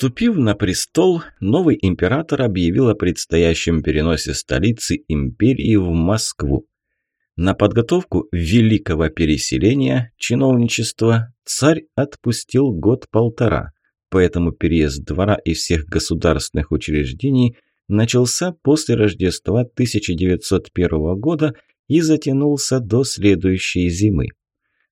Вступив на престол, новый император объявил о предстоящем переносе столицы империи в Москву. На подготовку великого переселения чиновничества царь отпустил год-полтора, поэтому переезд двора и всех государственных учреждений начался после Рождества 1901 года и затянулся до следующей зимы.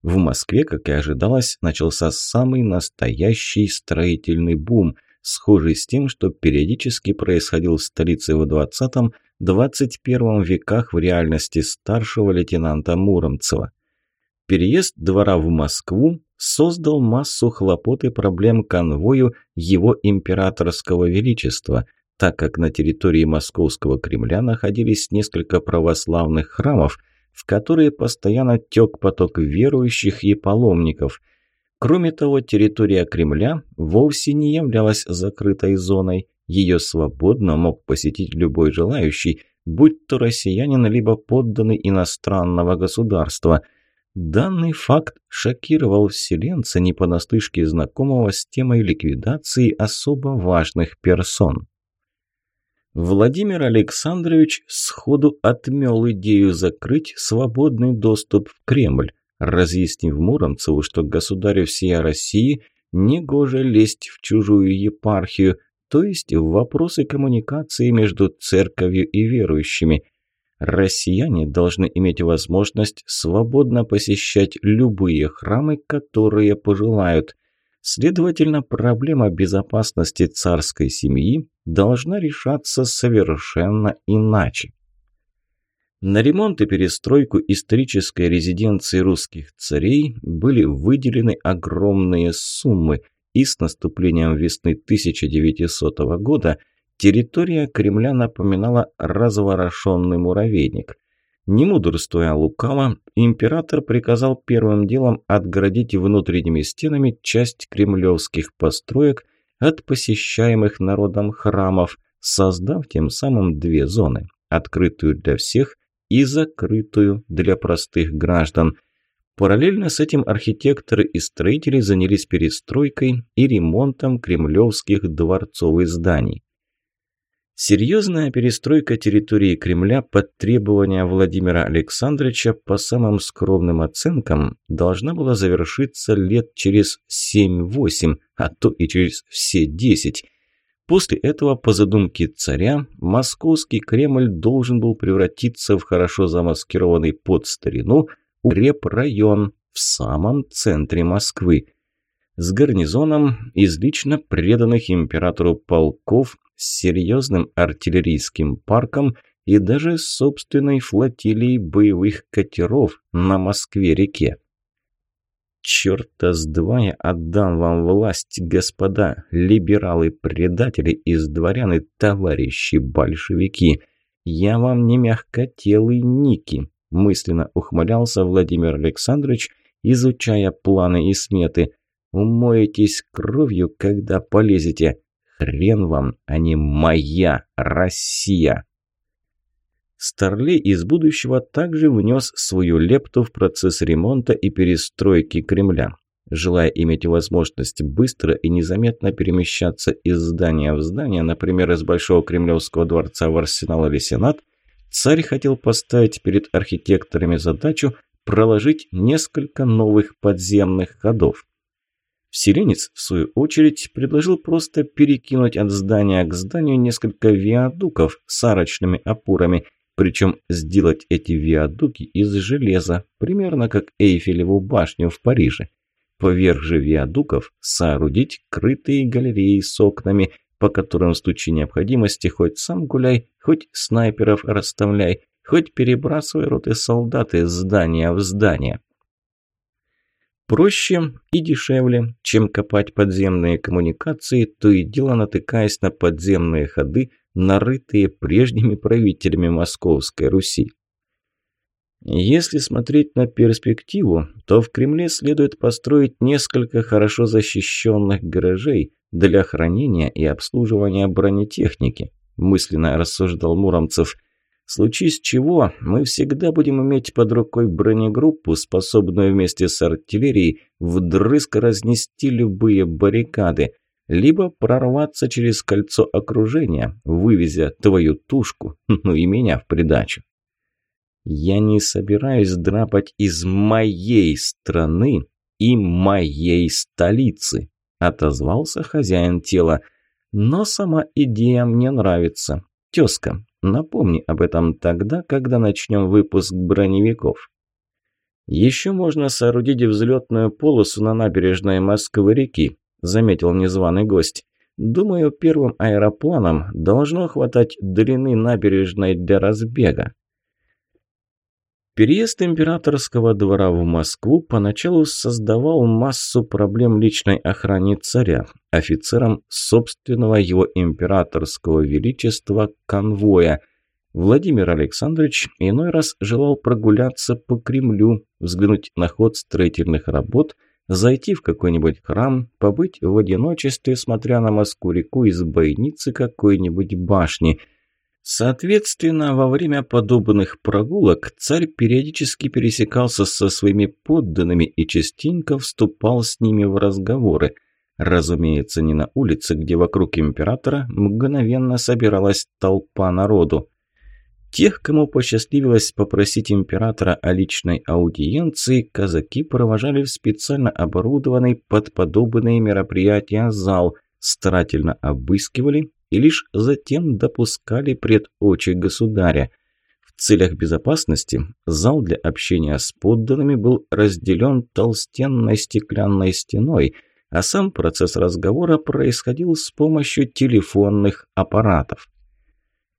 В Москве, как и ожидалось, начался самый настоящий строительный бум, схожий с тем, что периодически происходил в столице в 20-21 веках в реальности старшего лейтенанта Муромцева. Переезд двора в Москву создал массу хлопот и проблем конвою его императорского величества, так как на территории Московского Кремля находились несколько православных храмов, в которые постоянно тек поток верующих и паломников. Кроме того, территория Кремля вовсе не являлась закрытой зоной. Ее свободно мог посетить любой желающий, будь то россиянин, либо подданный иностранного государства. Данный факт шокировал вселенца не понаслышке знакомого с темой ликвидации особо важных персон. Владимир Александрович сходу отмел идею закрыть свободный доступ в Кремль, разъяснив Муромцеву, что государю всей России негоже лезть в чужую епархию, то есть в вопросы коммуникации между церковью и верующими. Россияне должны иметь возможность свободно посещать любые храмы, которые пожелают – Следовательно, проблема безопасности царской семьи должна решаться совершенно иначе. На ремонт и перестройку исторической резиденции русских царей были выделены огромные суммы, и с наступлением весны 1900 года территория Кремля напоминала разворошенный муравейник – не мудрствуя лукаво, император приказал первым делом отгородить внутренними стенами часть кремлевских построек от посещаемых народом храмов, создав тем самым две зоны – открытую для всех и закрытую для простых граждан. Параллельно с этим архитекторы и строители занялись перестройкой и ремонтом кремлевских дворцовых зданий. Серьезная перестройка территории Кремля под требования Владимира Александровича по самым скромным оценкам должна была завершиться лет через 7-8, а то и через все 10. После этого, по задумке царя, московский Кремль должен был превратиться в хорошо замаскированный под старину репрайон в самом центре Москвы с гарнизоном из лично преданных императору полков с серьезным артиллерийским парком и даже собственной флотилией боевых катеров на Москве-реке. «Черта с два я отдам вам власть, господа, либералы-предатели из дворян и товарищи большевики. Я вам не мягкотелый Ники», – мысленно ухмылялся Владимир Александрович, изучая планы и сметы. «Умоетесь кровью, когда полезете. Хрен вам, а не моя Россия. Старлей из будущего также внес свою лепту в процесс ремонта и перестройки Кремля. Желая иметь возможность быстро и незаметно перемещаться из здания в здание, например, из Большого Кремлевского дворца в Арсенал или царь хотел поставить перед архитекторами задачу проложить несколько новых подземных ходов. Вселенец, в свою очередь, предложил просто перекинуть от здания к зданию несколько виадуков с арочными опорами, причем сделать эти виадуки из железа, примерно как Эйфелеву башню в Париже. Поверх же виадуков соорудить крытые галереи с окнами, по которым в случае необходимости хоть сам гуляй, хоть снайперов расставляй, хоть перебрасывай роты солдат из здания в здание. Проще и дешевле, чем копать подземные коммуникации, то и дело натыкаясь на подземные ходы, нарытые прежними правителями Московской Руси. Если смотреть на перспективу, то в Кремле следует построить несколько хорошо защищенных гаражей для хранения и обслуживания бронетехники, мысленно рассуждал Муромцев – Случись чего, мы всегда будем иметь под рукой бронегруппу, способную вместе с артиллерией вдрызг разнести любые баррикады. либо прорваться через кольцо окружения, вывезя твою тушку, ну и меня в придачу. Я не собираюсь драпать из моей страны и моей столицы, отозвался хозяин тела. Но сама идея мне нравится. Тезка, напомни об этом тогда, когда начнем выпуск броневиков. Еще можно соорудить взлетную полосу на набережной Москвы-реки, заметил незваный гость. Думаю, первым аэропланом должно хватать длины набережной для разбега. Переезд императорского двора в Москву поначалу создавал массу проблем личной охране царя, офицерам собственного его императорского величества конвоя. Владимир Александрович иной раз желал прогуляться по Кремлю, взглянуть на ход строительных работ, зайти в какой-нибудь храм, побыть в одиночестве, смотря на Москву-реку из бойницы какой-нибудь башни – Соответственно, во время подобных прогулок царь периодически пересекался со своими подданными и частенько вступал с ними в разговоры. Разумеется, не на улице, где вокруг императора мгновенно собиралась толпа народу. Тех, кому посчастливилось попросить императора о личной аудиенции, казаки провожали в специально оборудованный под подобные мероприятия зал, старательно обыскивали и лишь затем допускали пред очи государя. В целях безопасности зал для общения с подданными был разделен толстенной стеклянной стеной, а сам процесс разговора происходил с помощью телефонных аппаратов.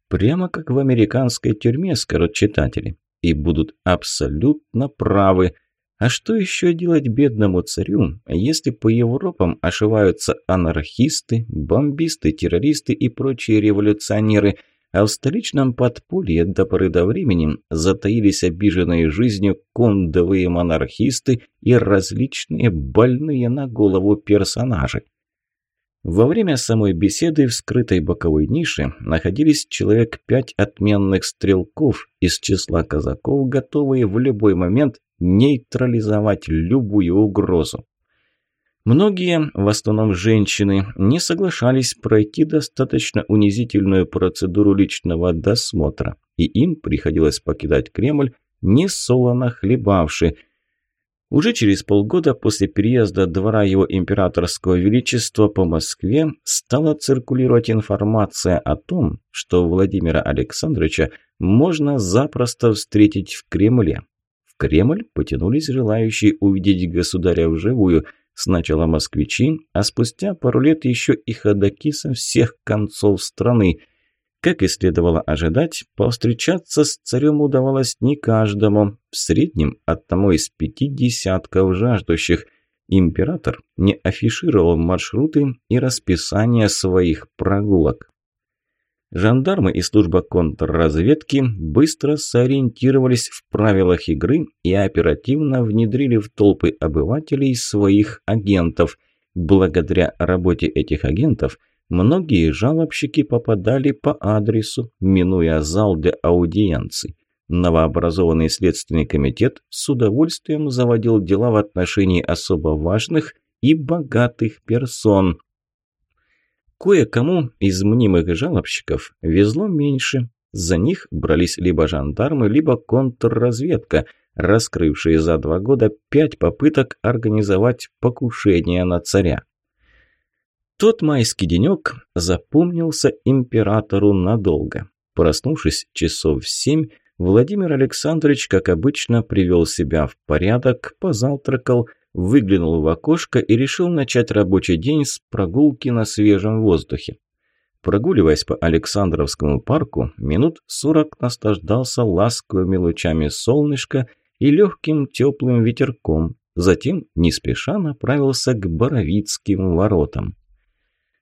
Прямо как в американской тюрьме, скажут читатели, и будут абсолютно правы – а что еще делать бедному царю, если по Европам ошиваются анархисты, бомбисты, террористы и прочие революционеры, а в столичном подполье до поры до времени затаились обиженные жизнью кондовые монархисты и различные больные на голову персонажи? Во время самой беседы в скрытой боковой нише находились человек пять отменных стрелков из числа казаков, готовые в любой момент нейтрализовать любую угрозу. Многие, в основном женщины, не соглашались пройти достаточно унизительную процедуру личного досмотра, и им приходилось покидать Кремль, не солоно хлебавши – уже через полгода после переезда двора его императорского величества по Москве стала циркулировать информация о том, что Владимира Александровича можно запросто встретить в Кремле. Кремль потянулись желающие увидеть государя вживую, сначала москвичи, а спустя пару лет еще и ходаки со всех концов страны – как и следовало ожидать, повстречаться с царем удавалось не каждому, в среднем одному из пяти десятков жаждущих. Император не афишировал маршруты и расписание своих прогулок. Жандармы и служба контрразведки быстро сориентировались в правилах игры и оперативно внедрили в толпы обывателей своих агентов. Благодаря работе этих агентов – Многие жалобщики попадали по адресу, минуя зал для аудиенций. Новообразованный следственный комитет с удовольствием заводил дела в отношении особо важных и богатых персон. Кое-кому из мнимых жалобщиков везло меньше. За них брались либо жандармы, либо контрразведка, раскрывшие за два года пять попыток организовать покушение на царя. Тот майский денек запомнился императору надолго. Проснувшись часов в семь, Владимир Александрович, как обычно, привел себя в порядок, позавтракал, выглянул в окошко и решил начать рабочий день с прогулки на свежем воздухе. Прогуливаясь по Александровскому парку, минут сорок наслаждался ласковыми лучами солнышка и легким теплым ветерком, затем не спеша направился к Боровицким воротам.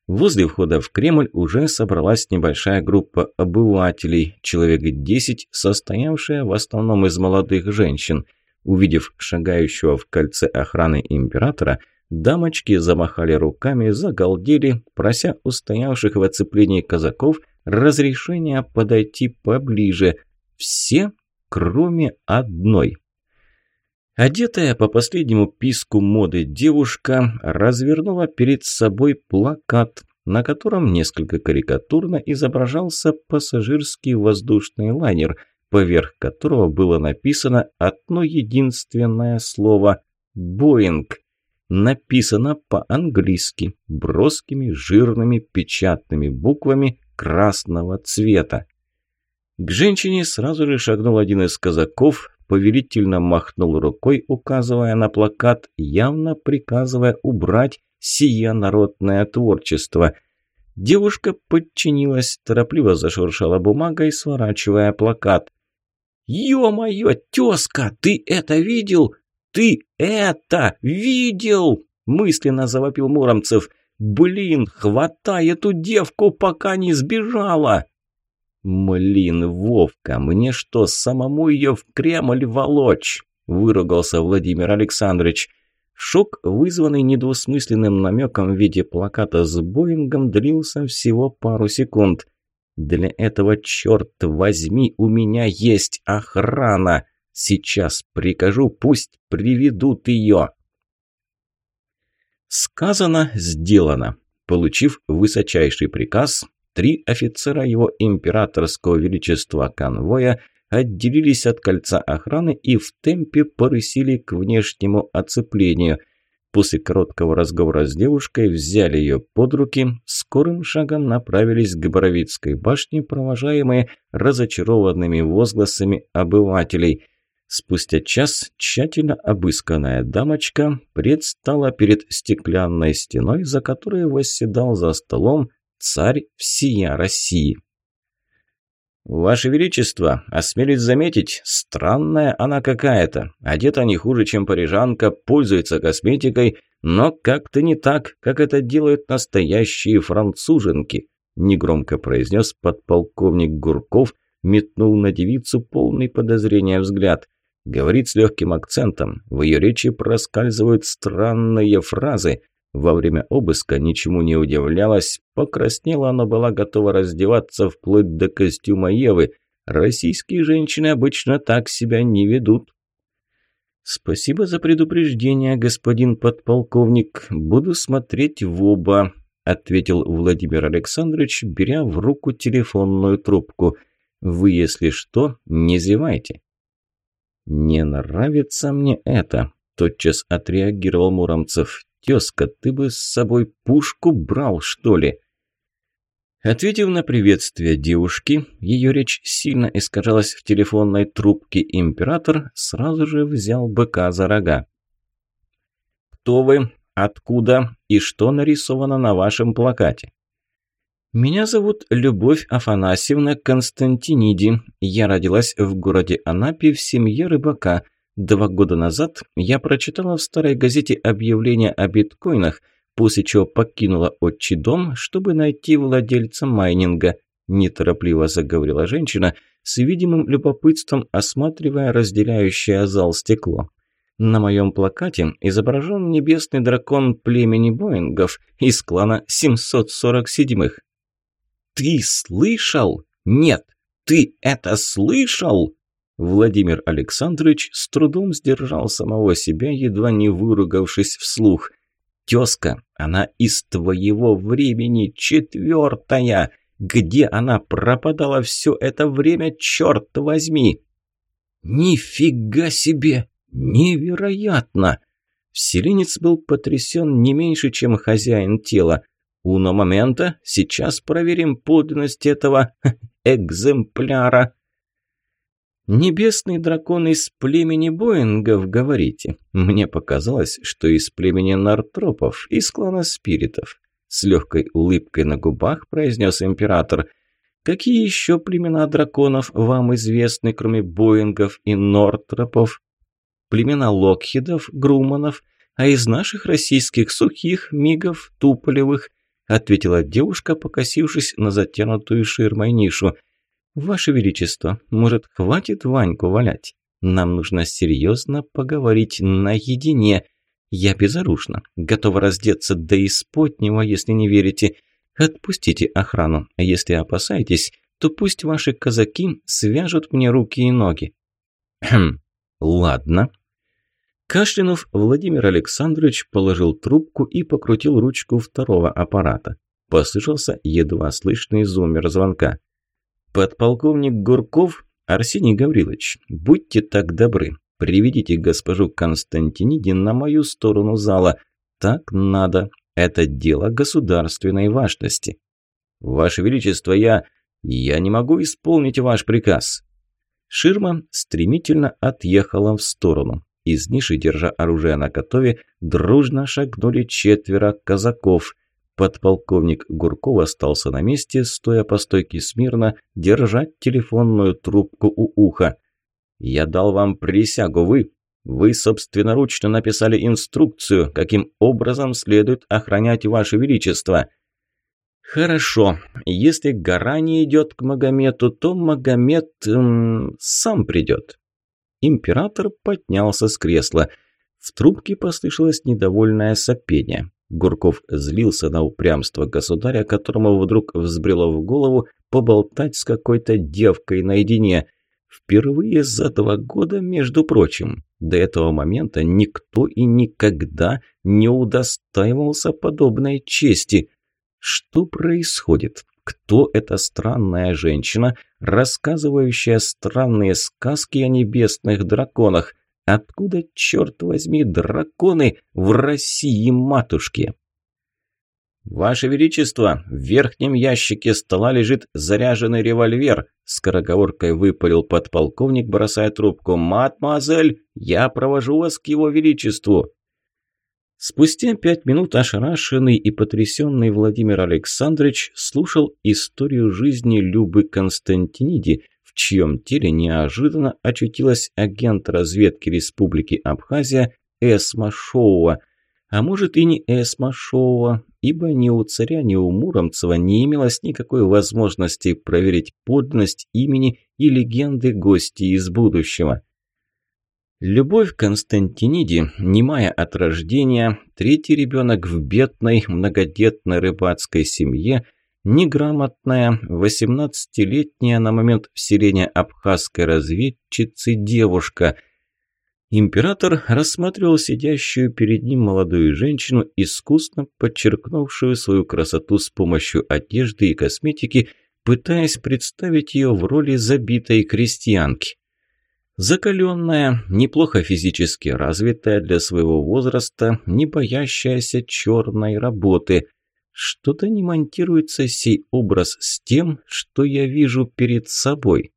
Возле входа в Кремль уже собралась небольшая группа обывателей, человек десять, состоявшая в основном из молодых женщин. Увидев шагающего в кольце охраны императора, дамочки замахали руками, загалдели, прося устоявших в оцеплении казаков разрешения подойти поближе. Все, кроме одной. Одетая по последнему писку моды девушка развернула перед собой плакат, на котором несколько карикатурно изображался пассажирский воздушный лайнер, поверх которого было написано одно единственное слово «Боинг». Написано по-английски, броскими жирными печатными буквами красного цвета. К женщине сразу же шагнул один из казаков, повелительно махнул рукой, указывая на плакат, явно приказывая убрать сие народное творчество. Девушка подчинилась, торопливо зашуршала бумагой, сворачивая плакат. «Ё-моё, тёзка, ты это видел? Ты это видел?» мысленно завопил Муромцев. «Блин, хватай эту девку, пока не сбежала!» «Млин, Вовка, мне что, самому ее в Кремль волочь?» – выругался Владимир Александрович. Шок, вызванный недвусмысленным намеком в виде плаката с Боингом, длился всего пару секунд. «Для этого, черт возьми, у меня есть охрана! Сейчас прикажу, пусть приведут ее!» Сказано, сделано. Получив высочайший приказ, Три офицера его императорского величества конвоя отделились от кольца охраны и в темпе порысили к внешнему оцеплению. После короткого разговора с девушкой взяли ее под руки, скорым шагом направились к Боровицкой башне, провожаемые разочарованными возгласами обывателей – Спустя час тщательно обысканная дамочка предстала перед стеклянной стеной, за которой восседал за столом царь всея России. «Ваше Величество, осмелюсь заметить, странная она какая-то. Одета не хуже, чем парижанка, пользуется косметикой, но как-то не так, как это делают настоящие француженки», негромко произнес подполковник Гурков, метнул на девицу полный подозрения взгляд. Говорит с легким акцентом, в ее речи проскальзывают странные фразы – во время обыска ничему не удивлялась, покраснела, но была готова раздеваться вплоть до костюма Евы. Российские женщины обычно так себя не ведут. «Спасибо за предупреждение, господин подполковник. Буду смотреть в оба», – ответил Владимир Александрович, беря в руку телефонную трубку. «Вы, если что, не зевайте». «Не нравится мне это», – тотчас отреагировал Муромцев. «Тезка, ты бы с собой пушку брал, что ли?» Ответив на приветствие девушки, ее речь сильно искажалась в телефонной трубке, император сразу же взял быка за рога. «Кто вы? Откуда? И что нарисовано на вашем плакате?» «Меня зовут Любовь Афанасьевна Константиниди. Я родилась в городе Анапе в семье рыбака – Два года назад я прочитала в старой газете объявление о биткоинах, после чего покинула отчий дом, чтобы найти владельца майнинга. Неторопливо заговорила женщина, с видимым любопытством осматривая разделяющее зал стекло. На моем плакате изображен небесный дракон племени Боингов из клана 747-х. «Ты слышал? Нет, ты это слышал?» Владимир Александрович с трудом сдержал самого себя, едва не выругавшись вслух. «Тезка, она из твоего времени четвертая! Где она пропадала все это время, черт возьми?» «Нифига себе! Невероятно!» Вселенец был потрясен не меньше, чем хозяин тела. «Уно момента, сейчас проверим подлинность этого экземпляра». «Небесный дракон из племени Боингов, говорите? Мне показалось, что из племени Нартропов, из клана Спиритов». С легкой улыбкой на губах произнес император. «Какие еще племена драконов вам известны, кроме Боингов и Нортропов? Племена Локхидов, Груманов, а из наших российских сухих, мигов, туполевых?» ответила девушка, покосившись на затянутую ширмой нишу – «Ваше Величество, может, хватит Ваньку валять? Нам нужно серьезно поговорить наедине. Я безоружна, готова раздеться до испотнего, если не верите. Отпустите охрану, а если опасаетесь, то пусть ваши казаки свяжут мне руки и ноги». «Хм, ладно». Кашлянув, Владимир Александрович положил трубку и покрутил ручку второго аппарата. Послышался едва слышный зуммер звонка. «Подполковник Гурков, Арсений Гаврилович, будьте так добры, приведите госпожу Константиниди на мою сторону зала. Так надо, это дело государственной важности». «Ваше Величество, я... я не могу исполнить ваш приказ». Ширма стремительно отъехала в сторону. Из ниши, держа оружие на готове, дружно шагнули четверо казаков. Подполковник Гурков остался на месте, стоя по стойке смирно, держать телефонную трубку у уха. «Я дал вам присягу, вы. Вы собственноручно написали инструкцию, каким образом следует охранять Ваше Величество». «Хорошо. Если гора не идет к Магомету, то Магомед эм, сам придет». Император поднялся с кресла. В трубке послышалось недовольное сопение. Гурков злился на упрямство государя, которому вдруг взбрело в голову поболтать с какой-то девкой наедине. Впервые за два года, между прочим. До этого момента никто и никогда не удостаивался подобной чести. Что происходит? Кто эта странная женщина, рассказывающая странные сказки о небесных драконах? Откуда, черт возьми, драконы в России матушки? «Ваше Величество, в верхнем ящике стола лежит заряженный револьвер», скороговоркой выпалил подполковник, бросая трубку. «Мадемуазель, я провожу вас к его величеству». Спустя пять минут ошарашенный и потрясенный Владимир Александрович слушал историю жизни Любы Константиниди, чьем теле неожиданно очутилась агент разведки Республики Абхазия Эсма Шоува. А может и не Эсма Шоува, ибо ни у царя, ни у Муромцева не имелось никакой возможности проверить подлинность имени и легенды гостей из будущего. Любовь Константиниди, немая от рождения, третий ребенок в бедной, многодетной рыбацкой семье, неграмотная, 18-летняя на момент вселения абхазской разведчицы девушка. Император рассматривал сидящую перед ним молодую женщину, искусно подчеркнувшую свою красоту с помощью одежды и косметики, пытаясь представить ее в роли забитой крестьянки. Закаленная, неплохо физически развитая для своего возраста, не боящаяся черной работы. Что-то не монтируется сей образ с тем, что я вижу перед собой.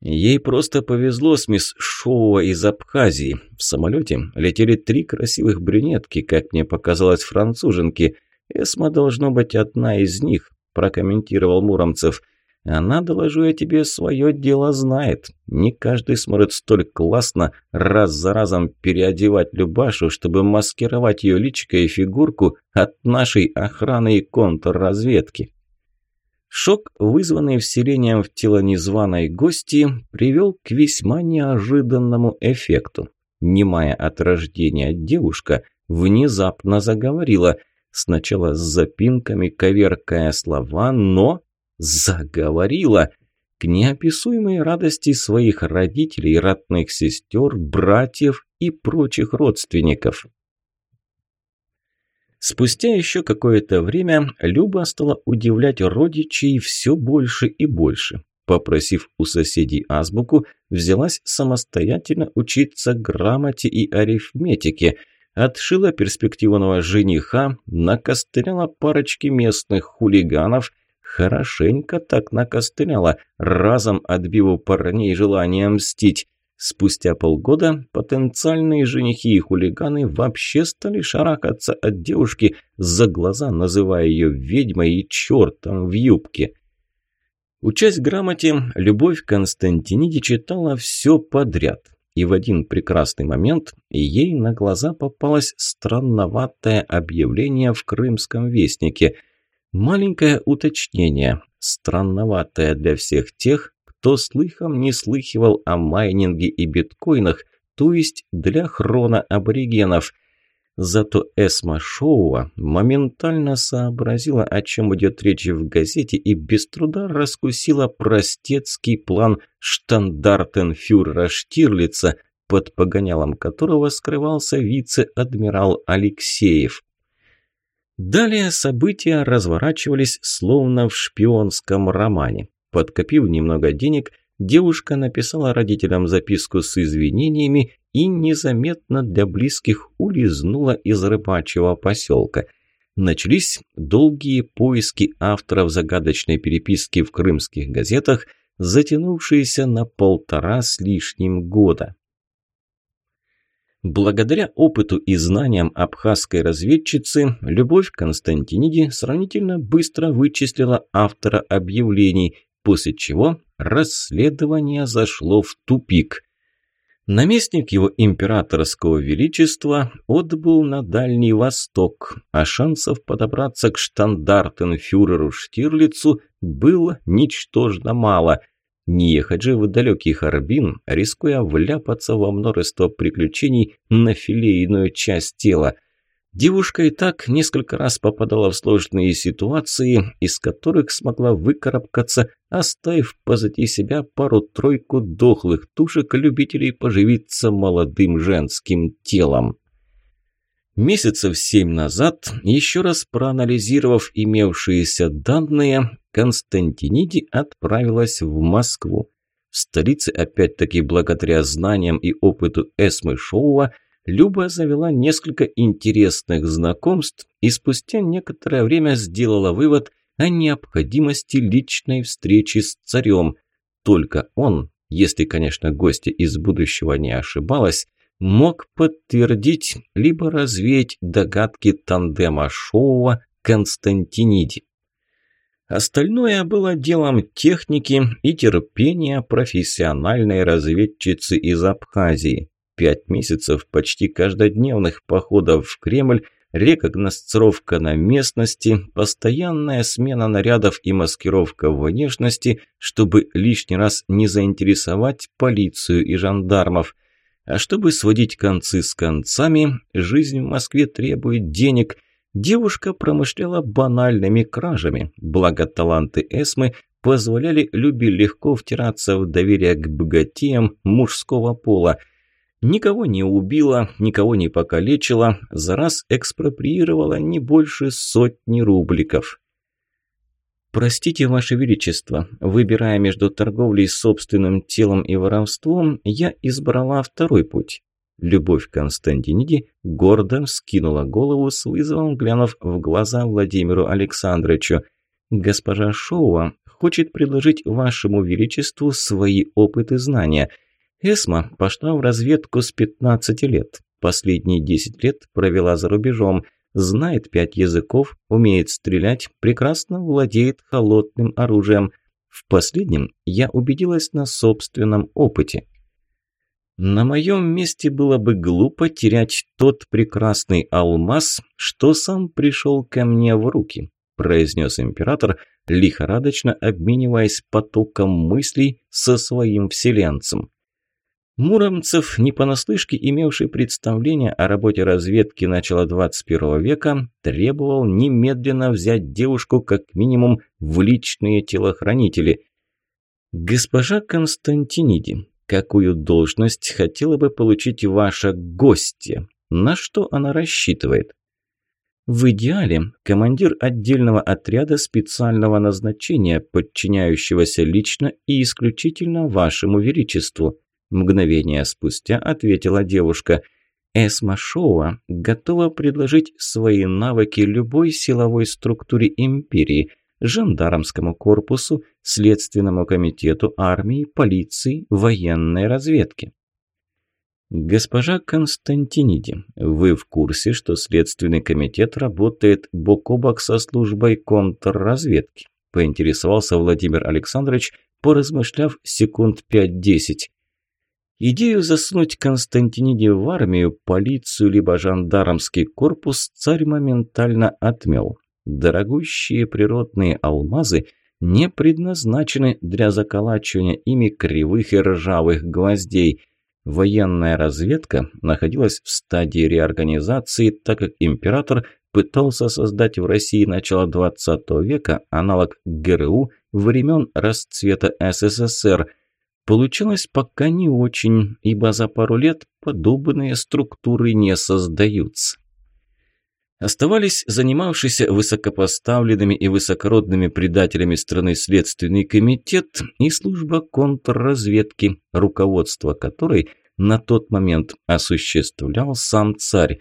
Ей просто повезло с мисс Шоуа из Абхазии. В самолете летели три красивых брюнетки, как мне показалось, француженки. Эсма должно быть одна из них, прокомментировал Муромцев – она, доложу я тебе, свое дело знает. Не каждый сможет столь классно раз за разом переодевать Любашу, чтобы маскировать ее личико и фигурку от нашей охраны и контрразведки. Шок, вызванный вселением в тело незваной гости, привел к весьма неожиданному эффекту. Немая от рождения девушка внезапно заговорила, сначала с запинками, коверкая слова, но Заговорила! К неописуемой радости своих родителей, родных сестер, братьев и прочих родственников. Спустя еще какое-то время Люба стала удивлять родичей все больше и больше. Попросив у соседей азбуку, взялась самостоятельно учиться грамоте и арифметике, отшила перспективного жениха, накостыляла парочки местных хулиганов – Хорошенько так накостыляла, разом отбив у парней желание мстить. Спустя полгода потенциальные женихи и хулиганы вообще стали шарахаться от девушки за глаза, называя ее ведьмой и чертом в юбке. Учась грамоте, Любовь Константиниди читала все подряд. И в один прекрасный момент ей на глаза попалось странноватое объявление в Крымском вестнике – Маленькое уточнение, странноватое для всех тех, кто слыхом не слыхивал о майнинге и биткоинах, то есть для хроноаборигенов. Зато Эсма Шоуа моментально сообразила, о чем идет речь в газете, и без труда раскусила простецкий план штандартенфюрера Штирлица, под погонялом которого скрывался вице-адмирал Алексеев. Далее события разворачивались словно в шпионском романе. Подкопив немного денег, девушка написала родителям записку с извинениями и незаметно для близких улизнула из рыбачьего поселка. Начались долгие поиски авторов загадочной переписки в крымских газетах, затянувшиеся на полтора с лишним года. Благодаря опыту и знаниям абхазской разведчицы, Любовь Константиниди сравнительно быстро вычислила автора объявлений, после чего расследование зашло в тупик. Наместник его императорского величества отбыл на Дальний Восток, а шансов подобраться к штандартенфюреру Штирлицу было ничтожно мало – не ехать же в далекий Харбин, рискуя вляпаться во множество приключений на филейную часть тела. Девушка и так несколько раз попадала в сложные ситуации, из которых смогла выкарабкаться, оставив позади себя пару-тройку дохлых тушек любителей поживиться молодым женским телом. Месяцев семь назад, еще раз проанализировав имевшиеся данные, Константиниди отправилась в Москву. В столице, опять-таки благодаря знаниям и опыту Эсмы Шоува, Люба завела несколько интересных знакомств и спустя некоторое время сделала вывод о необходимости личной встречи с царем. Только он, если, конечно, гостья из будущего не ошибалась, мог подтвердить либо развеять догадки тандема Шоува Константиниди. Остальное было делом техники и терпения профессиональной разведчицы из Абхазии. Пять месяцев почти каждодневных походов в Кремль, рекогносцировка на местности, постоянная смена нарядов и маскировка внешности, чтобы лишний раз не заинтересовать полицию и жандармов. А чтобы сводить концы с концами, жизнь в Москве требует денег – Девушка промышляла банальными кражами, благо таланты Эсмы позволяли Любе легко втираться в доверие к богатеям мужского пола. Никого не убила, никого не покалечила, за раз экспроприировала не больше сотни рубликов. «Простите, Ваше Величество, выбирая между торговлей собственным телом и воровством, я избрала второй путь. Любовь Константиниди гордо скинула голову с вызовом, глянув в глаза Владимиру Александровичу. «Госпожа Шоуа хочет предложить вашему величеству свои опыты знания. Эсма пошла в разведку с 15 лет. Последние 10 лет провела за рубежом. Знает пять языков, умеет стрелять, прекрасно владеет холодным оружием. В последнем я убедилась на собственном опыте». На моем месте было бы глупо терять тот прекрасный алмаз, что сам пришел ко мне в руки, произнес император, лихорадочно обмениваясь потоком мыслей со своим вселенцем. Муромцев, не понаслышке имевший представление о работе разведки начала 21 века, требовал немедленно взять девушку как минимум в личные телохранители. «Госпожа Константиниди, какую должность хотела бы получить ваша гостья, на что она рассчитывает. В идеале командир отдельного отряда специального назначения, подчиняющегося лично и исключительно вашему величеству. Мгновение спустя ответила девушка. Эсма Шоуа готова предложить свои навыки любой силовой структуре империи – жандармскому корпусу, следственному комитету армии, полиции, военной разведки. Госпожа Константиниди, вы в курсе, что Следственный комитет работает бок о бок со службой контрразведки? Поинтересовался Владимир Александрович, поразмышляв секунд пять-десять. Идею засунуть Константиниди в армию, полицию либо жандармский корпус царь моментально отмел. Дорогущие природные алмазы не предназначены для заколачивания ими кривых и ржавых гвоздей. Военная разведка находилась в стадии реорганизации, так как император пытался создать в России начала 20 века аналог ГРУ времен расцвета СССР. Получилось пока не очень, ибо за пару лет подобные структуры не создаются. Оставались занимавшиеся высокопоставленными и высокородными предателями страны Следственный комитет и служба контрразведки, руководство которой на тот момент осуществлял сам царь.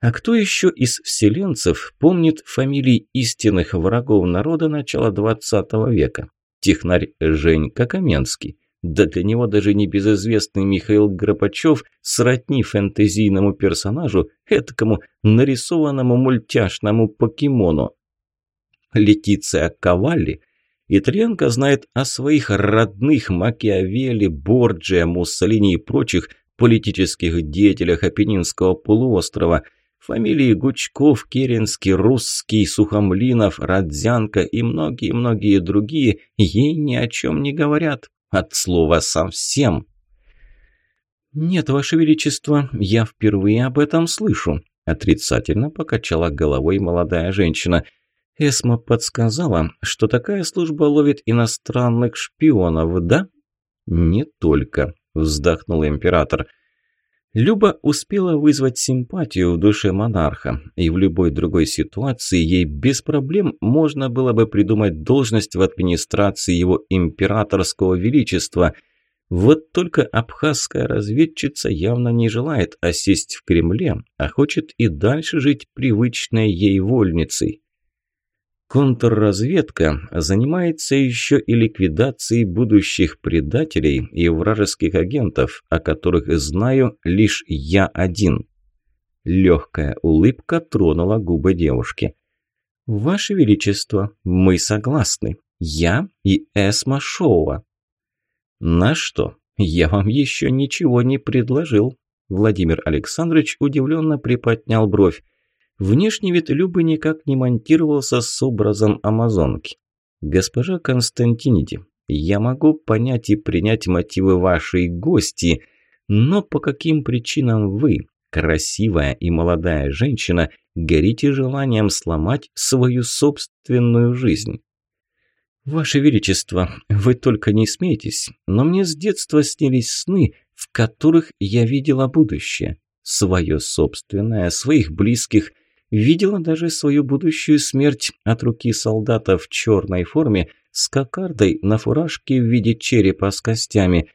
А кто еще из вселенцев помнит фамилии истинных врагов народа начала XX века? Технарь Женька Каменский. Да для него даже небезызвестный Михаил Грабачев сродни фэнтезийному персонажу, этакому нарисованному мультяшному покемону. Летиция Кавалли Итальянка знает о своих родных Макиавелли, Борджиа, Муссолини и прочих политических деятелях Апеннинского полуострова. Фамилии Гучков, Керенский, Русский, Сухомлинов, Родзянко и многие-многие другие ей ни о чем не говорят. От слова «совсем». «Нет, Ваше Величество, я впервые об этом слышу», – отрицательно покачала головой молодая женщина. «Эсма подсказала, что такая служба ловит иностранных шпионов, да?» «Не только», – вздохнул император. Люба успела вызвать симпатию в душе монарха, и в любой другой ситуации ей без проблем можно было бы придумать должность в администрации его императорского величества. Вот только абхазская разведчица явно не желает осесть в Кремле, а хочет и дальше жить привычной ей вольницей. Контрразведка занимается еще и ликвидацией будущих предателей и вражеских агентов, о которых знаю лишь я один. Легкая улыбка тронула губы девушки. «Ваше Величество, мы согласны. Я и Эсма Шоуа». «На что? Я вам еще ничего не предложил». Владимир Александрович удивленно приподнял бровь. Внешний вид Любы никак не монтировался с образом амазонки. «Госпожа Константиниди, я могу понять и принять мотивы вашей гости, но по каким причинам вы, красивая и молодая женщина, горите желанием сломать свою собственную жизнь?» «Ваше Величество, вы только не смейтесь, но мне с детства снились сны, в которых я видела будущее. Свое собственное, своих близких – Видела даже свою будущую смерть от руки солдата в черной форме с кокардой на фуражке в виде черепа с костями.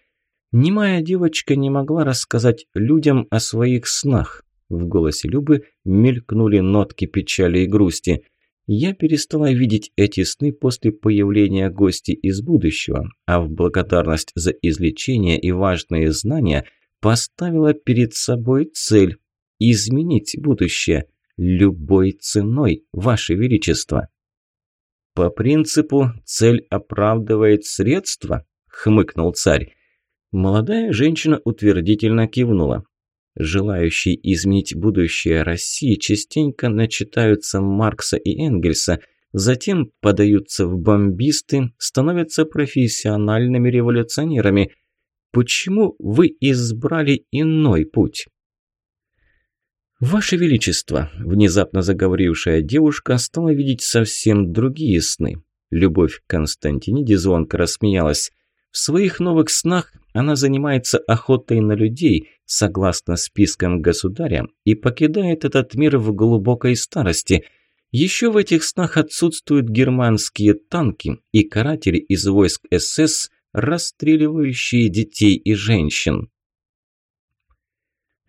Немая девочка не могла рассказать людям о своих снах. В голосе Любы мелькнули нотки печали и грусти. Я перестала видеть эти сны после появления гости из будущего, а в благодарность за излечение и важные знания поставила перед собой цель – изменить будущее – любой ценой, Ваше Величество. По принципу «цель оправдывает средства», – хмыкнул царь. Молодая женщина утвердительно кивнула. Желающие изменить будущее России частенько начитаются Маркса и Энгельса, затем подаются в бомбисты, становятся профессиональными революционерами. Почему вы избрали иной путь? «Ваше Величество!» – внезапно заговорившая девушка стала видеть совсем другие сны. Любовь к Константиниде звонко рассмеялась. В своих новых снах она занимается охотой на людей, согласно спискам государя, и покидает этот мир в глубокой старости. Еще в этих снах отсутствуют германские танки и каратели из войск СС, расстреливающие детей и женщин.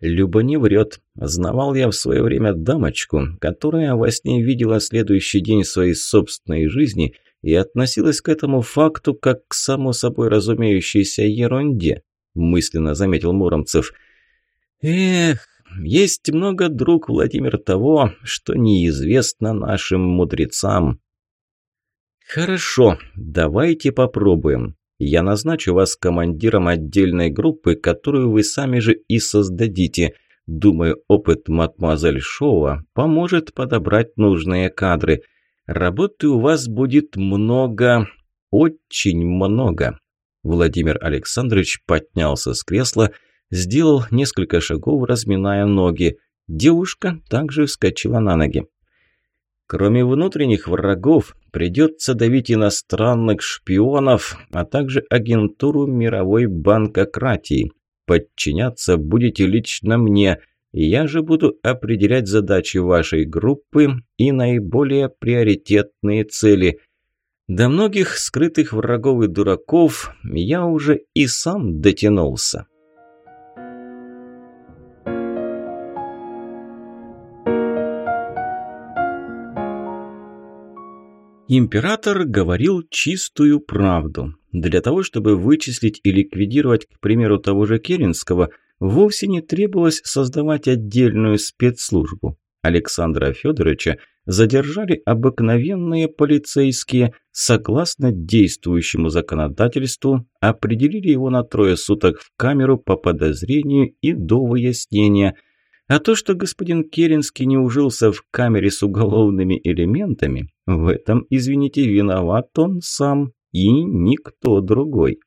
Люба не врет. Знавал я в свое время дамочку, которая во сне видела следующий день своей собственной жизни и относилась к этому факту как к само собой разумеющейся ерунде, мысленно заметил Муромцев. Эх, есть много друг, Владимир, того, что неизвестно нашим мудрецам. Хорошо, давайте попробуем. Я назначу вас командиром отдельной группы, которую вы сами же и создадите. Думаю, опыт мадемуазель Шоуа поможет подобрать нужные кадры. Работы у вас будет много, очень много. Владимир Александрович поднялся с кресла, сделал несколько шагов, разминая ноги. Девушка также вскочила на ноги. Кроме внутренних врагов, придется давить иностранных шпионов, а также агентуру мировой банкократии. Подчиняться будете лично мне, я же буду определять задачи вашей группы и наиболее приоритетные цели. До многих скрытых врагов и дураков я уже и сам дотянулся. Император говорил чистую правду. Для того, чтобы вычислить и ликвидировать, к примеру, того же Керенского, вовсе не требовалось создавать отдельную спецслужбу. Александра Федоровича задержали обыкновенные полицейские, согласно действующему законодательству, определили его на трое суток в камеру по подозрению и до выяснения – а то, что господин Керенский не ужился в камере с уголовными элементами, в этом, извините, виноват он сам и никто другой.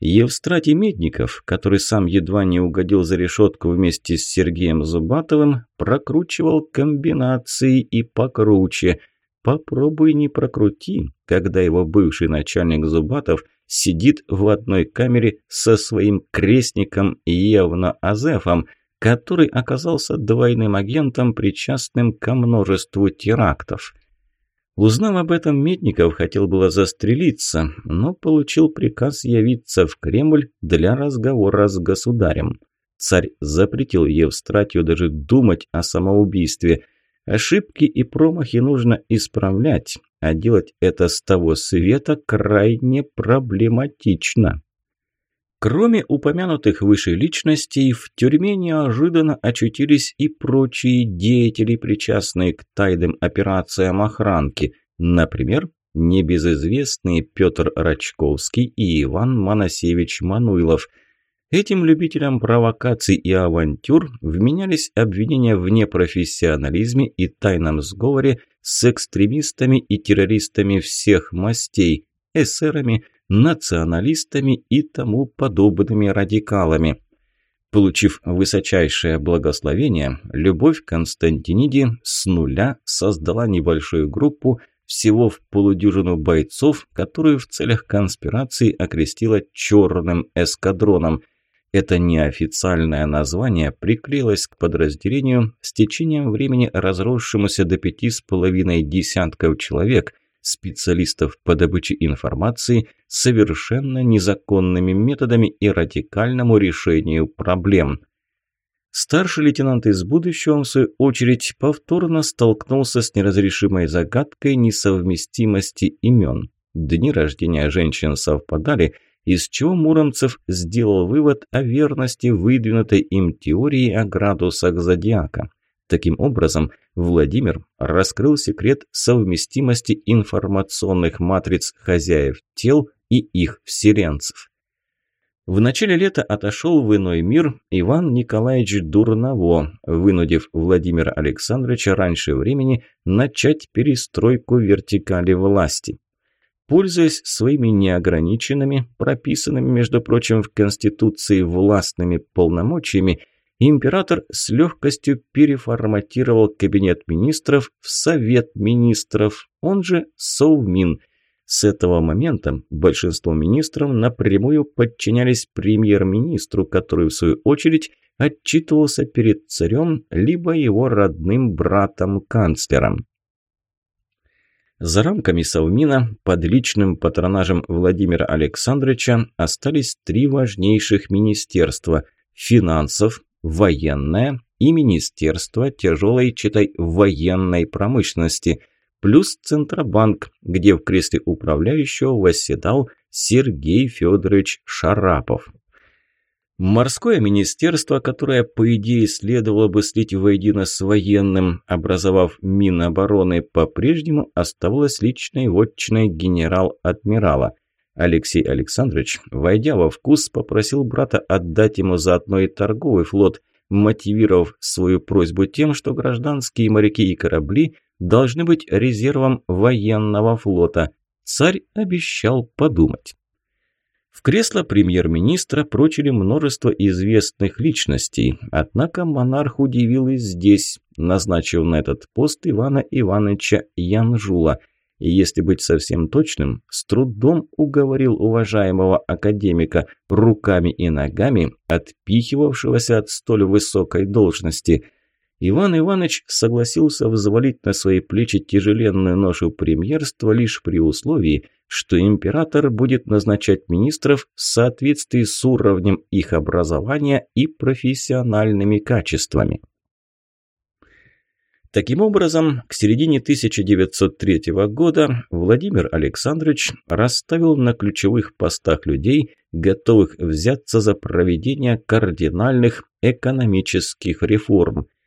Евстратий Медников, который сам едва не угодил за решетку вместе с Сергеем Зубатовым, прокручивал комбинации и покруче. Попробуй не прокрути, когда его бывший начальник Зубатов сидит в одной камере со своим крестником Евно Азефом – который оказался двойным агентом, причастным ко множеству терактов. Узнав об этом, Медников хотел было застрелиться, но получил приказ явиться в Кремль для разговора с государем. Царь запретил Евстратию даже думать о самоубийстве. Ошибки и промахи нужно исправлять, а делать это с того света крайне проблематично. Кроме упомянутых выше личностей, в тюрьме неожиданно очутились и прочие деятели, причастные к тайным операциям охранки. Например, небезызвестные Петр Рачковский и Иван Моносевич Мануилов. Этим любителям провокаций и авантюр вменялись обвинения в непрофессионализме и тайном сговоре с экстремистами и террористами всех мастей, эсерами, националистами и тому подобными радикалами. Получив высочайшее благословение, Любовь Константиниди с нуля создала небольшую группу всего в полудюжину бойцов, которую в целях конспирации окрестила «черным эскадроном». Это неофициальное название приклеилось к подразделению с течением времени разросшемуся до пяти с половиной десятков человек – специалистов по добыче информации совершенно незаконными методами и радикальному решению проблем. Старший лейтенант из будущего, в свою очередь, повторно столкнулся с неразрешимой загадкой несовместимости имен. Дни рождения женщин совпадали, из чего Муромцев сделал вывод о верности выдвинутой им теории о градусах зодиака. Таким образом, Владимир раскрыл секрет совместимости информационных матриц хозяев тел и их вселенцев. В начале лета отошел в иной мир Иван Николаевич Дурново, вынудив Владимира Александровича раньше времени начать перестройку вертикали власти. Пользуясь своими неограниченными, прописанными, между прочим, в Конституции властными полномочиями, император с легкостью переформатировал кабинет министров в Совет министров, он же Совмин. С этого момента большинство министров напрямую подчинялись премьер-министру, который, в свою очередь, отчитывался перед царем либо его родным братом-канцлером. За рамками Совмина под личным патронажем Владимира Александровича остались три важнейших министерства – финансов, военное и Министерство тяжелой, читай, военной промышленности, плюс Центробанк, где в кресле управляющего восседал Сергей Федорович Шарапов. Морское министерство, которое, по идее, следовало бы слить воедино с военным, образовав Минобороны, по-прежнему оставалось личной вотчиной генерал-адмирала – Алексей Александрович, войдя во вкус, попросил брата отдать ему заодно и торговый флот, мотивировав свою просьбу тем, что гражданские моряки и корабли должны быть резервом военного флота. Царь обещал подумать. В кресло премьер-министра прочили множество известных личностей, однако монарх удивил и здесь, назначив на этот пост Ивана Ивановича Янжула, и, если быть совсем точным, с трудом уговорил уважаемого академика руками и ногами, отпихивавшегося от столь высокой должности – Иван Иванович согласился взвалить на свои плечи тяжеленную ношу премьерства лишь при условии, что император будет назначать министров в соответствии с уровнем их образования и профессиональными качествами. Таким образом, к середине 1903 года Владимир Александрович расставил на ключевых постах людей, готовых взяться за проведение кардинальных экономических реформ –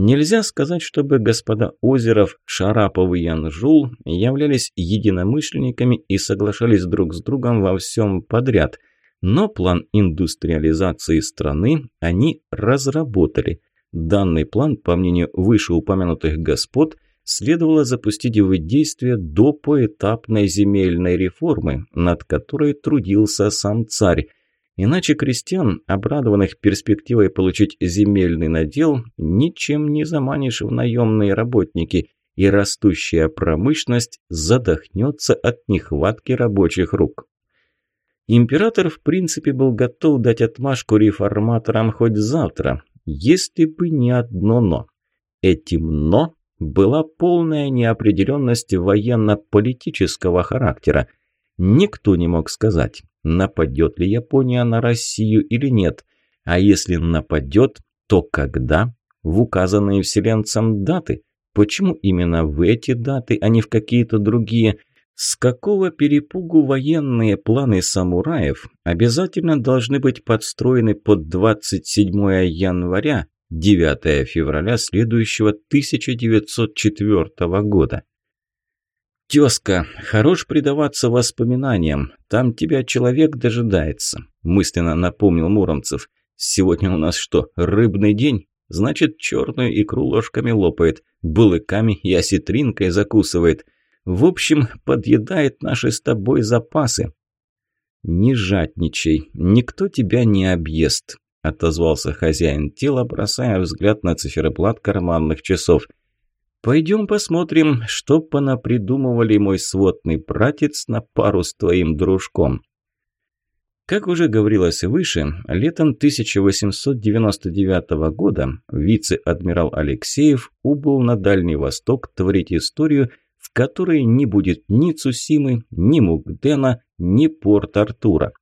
Нельзя сказать, чтобы господа Озеров, Шарапов и Янжул являлись единомышленниками и соглашались друг с другом во всем подряд, но план индустриализации страны они разработали. Данный план, по мнению вышеупомянутых господ, следовало запустить в действие до поэтапной земельной реформы, над которой трудился сам царь, Иначе крестьян, обрадованных перспективой получить земельный надел, ничем не заманишь в наемные работники, и растущая промышленность задохнется от нехватки рабочих рук. Император, в принципе, был готов дать отмашку реформаторам хоть завтра, если бы не одно «но». Этим «но» была полная неопределенность военно-политического характера. Никто не мог сказать, нападет ли Япония на Россию или нет. А если нападет, то когда? В указанные вселенцам даты. Почему именно в эти даты, а не в какие-то другие? С какого перепугу военные планы самураев обязательно должны быть подстроены под 27 января, 9 февраля следующего 1904 года? «Тезка, хорош предаваться воспоминаниям. Там тебя человек дожидается», – мысленно напомнил Муромцев. «Сегодня у нас что, рыбный день? Значит, черную икру ложками лопает, булыками и осетринкой закусывает. В общем, подъедает наши с тобой запасы». «Не жадничай, никто тебя не объест», – отозвался хозяин тела, бросая взгляд на циферблат карманных часов – Пойдем посмотрим, что понапридумывали мой сводный братец на пару с твоим дружком. Как уже говорилось выше, летом 1899 года вице-адмирал Алексеев убыл на Дальний Восток творить историю, в которой не будет ни Цусимы, ни Мугдена, ни Порт-Артура.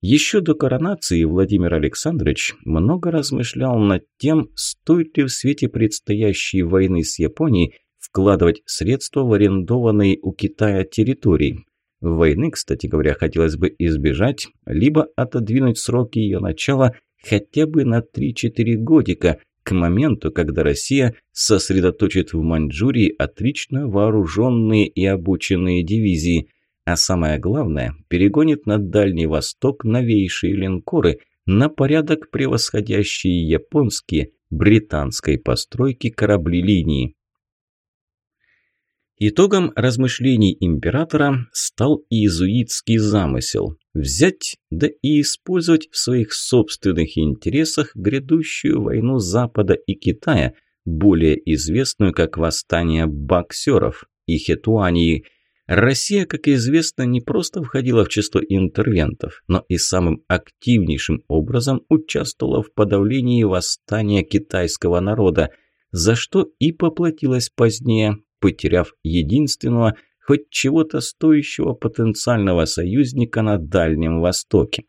Еще до коронации Владимир Александрович много размышлял над тем, стоит ли в свете предстоящей войны с Японией вкладывать средства в арендованные у Китая территории. Войны, кстати говоря, хотелось бы избежать, либо отодвинуть сроки ее начала хотя бы на 3-4 годика, к моменту, когда Россия сосредоточит в Маньчжурии отлично вооруженные и обученные дивизии – а самое главное, перегонит на Дальний Восток новейшие линкоры, на порядок превосходящие японские британской постройки корабли линии. Итогом размышлений императора стал иезуитский замысел – взять, да и использовать в своих собственных интересах грядущую войну Запада и Китая, более известную как восстание боксеров и Хетуании – Россия, как известно, не просто входила в число интервентов, но и самым активнейшим образом участвовала в подавлении восстания китайского народа, за что и поплатилась позднее, потеряв единственного, хоть чего-то стоящего потенциального союзника на Дальнем Востоке.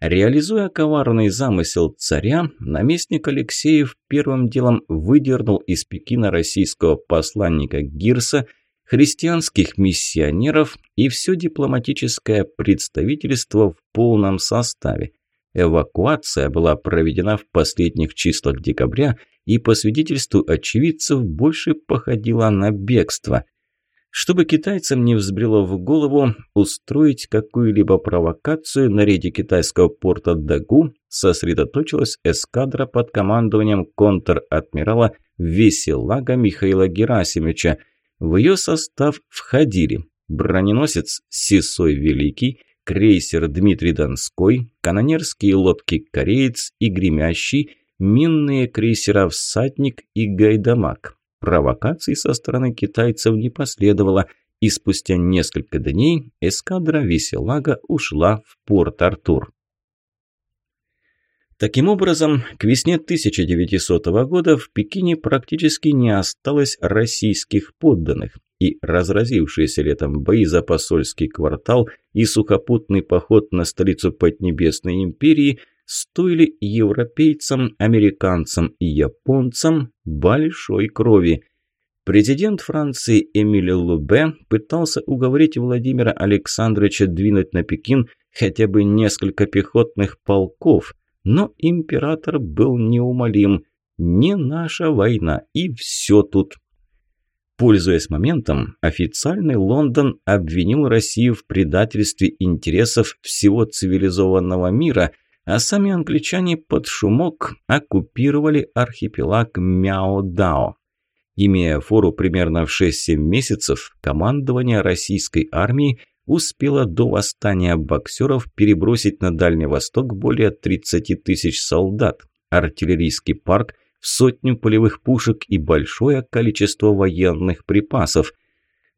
Реализуя коварный замысел царя, наместник Алексеев первым делом выдернул из Пекина российского посланника Гирса – христианских миссионеров и все дипломатическое представительство в полном составе. Эвакуация была проведена в последних числах декабря и по свидетельству очевидцев больше походила на бегство. Чтобы китайцам не взбрело в голову устроить какую-либо провокацию на рейде китайского порта Дагу, сосредоточилась эскадра под командованием контр-адмирала Веселага Михаила Герасимовича – в ее состав входили броненосец Сисой Великий, крейсер Дмитрий Донской, канонерские лодки «Кореец» и «Гремящий», минные крейсера «Всадник» и «Гайдамак». Провокаций со стороны китайцев не последовало, и спустя несколько дней эскадра Веселага ушла в порт Артур. Таким образом, к весне 1900 года в Пекине практически не осталось российских подданных, и разразившиеся летом бои за посольский квартал и сухопутный поход на столицу Поднебесной империи стоили европейцам, американцам и японцам большой крови. Президент Франции Эмиль Лубе пытался уговорить Владимира Александровича двинуть на Пекин хотя бы несколько пехотных полков – но император был неумолим. Не наша война, и все тут. Пользуясь моментом, официальный Лондон обвинил Россию в предательстве интересов всего цивилизованного мира, а сами англичане под шумок оккупировали архипелаг Мяо-Дао. Имея фору примерно в 6-7 месяцев, командование российской армии – успела до восстания боксеров перебросить на Дальний Восток более 30 тысяч солдат, артиллерийский парк в сотню полевых пушек и большое количество военных припасов.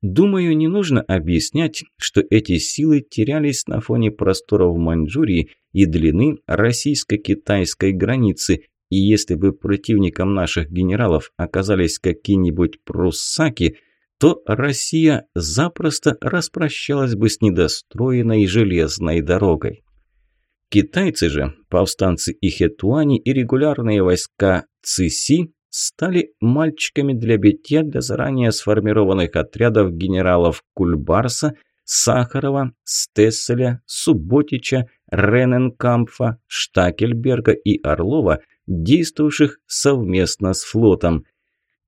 Думаю, не нужно объяснять, что эти силы терялись на фоне просторов Маньчжурии и длины российско-китайской границы, и если бы противником наших генералов оказались какие-нибудь пруссаки – то Россия запросто распрощалась бы с недостроенной железной дорогой. Китайцы же, повстанцы Ихетуани и регулярные войска Циси стали мальчиками для битья для заранее сформированных отрядов генералов Кульбарса, Сахарова, Стесселя, Субботича, Рененкампфа, Штакельберга и Орлова, действовавших совместно с флотом –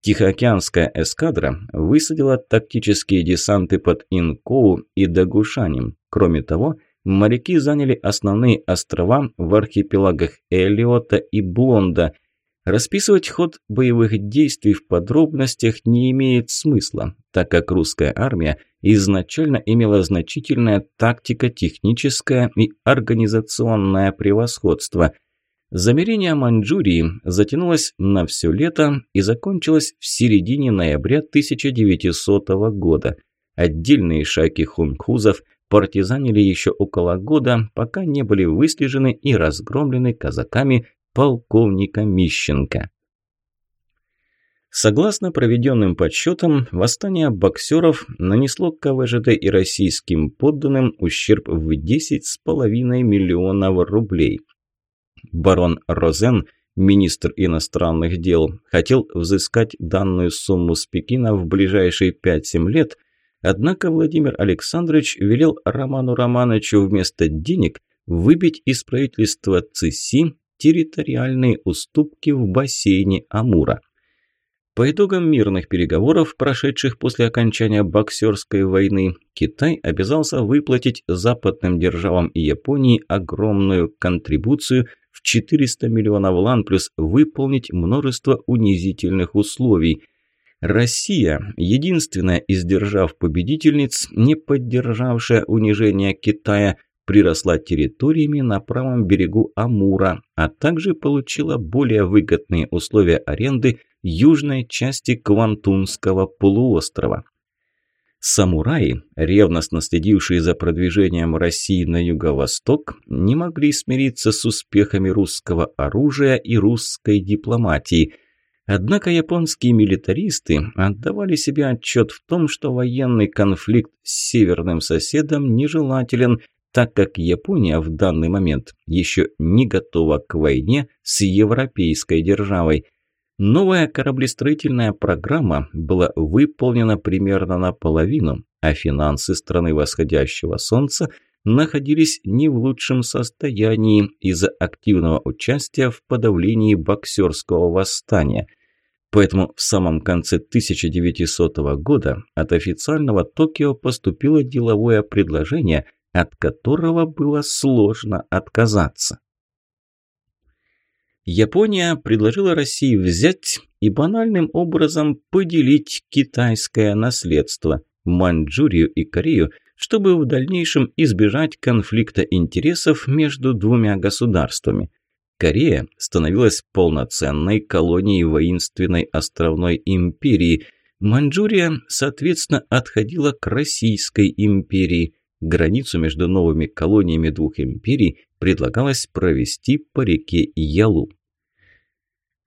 Тихоокеанская эскадра высадила тактические десанты под Инкоу и Дагушанем. Кроме того, моряки заняли основные острова в архипелагах Элиота и Блонда. Расписывать ход боевых действий в подробностях не имеет смысла, так как русская армия изначально имела значительное тактико-техническое и организационное превосходство – Замерение Маньчжурии затянулось на все лето и закончилось в середине ноября 1900 года. Отдельные шайки хунхузов партизанили еще около года, пока не были выслежены и разгромлены казаками полковника Мищенко. Согласно проведенным подсчетам, восстание боксеров нанесло КВЖД и российским подданным ущерб в 10,5 миллионов рублей – Барон Розен, министр иностранных дел, хотел взыскать данную сумму с Пекина в ближайшие 5-7 лет, однако Владимир Александрович велел Роману Романовичу вместо денег выбить из правительства ЦИСИ территориальные уступки в бассейне Амура. По итогам мирных переговоров, прошедших после окончания боксерской войны, Китай обязался выплатить западным державам и Японии огромную контрибуцию в 400 миллионов лан плюс выполнить множество унизительных условий. Россия, единственная из держав-победительниц, не поддержавшая унижение Китая, приросла территориями на правом берегу Амура, а также получила более выгодные условия аренды южной части Квантунского полуострова. Самураи, ревностно следившие за продвижением России на юго-восток, не могли смириться с успехами русского оружия и русской дипломатии. Однако японские милитаристы отдавали себе отчет в том, что военный конфликт с северным соседом нежелателен, так как Япония в данный момент еще не готова к войне с европейской державой – Новая кораблестроительная программа была выполнена примерно наполовину, а финансы страны восходящего солнца находились не в лучшем состоянии из-за активного участия в подавлении боксерского восстания. Поэтому в самом конце 1900 года от официального Токио поступило деловое предложение, от которого было сложно отказаться. Япония предложила России взять и банальным образом поделить китайское наследство. Маньчжурию и Корею чтобы в дальнейшем избежать конфликта интересов между двумя государствами. Корея становилась полноценной колонией воинственной островной империи. Маньчжурия, соответственно, отходила к Российской империи. Границу между новыми колониями двух империй предлагалось провести по реке Ялу.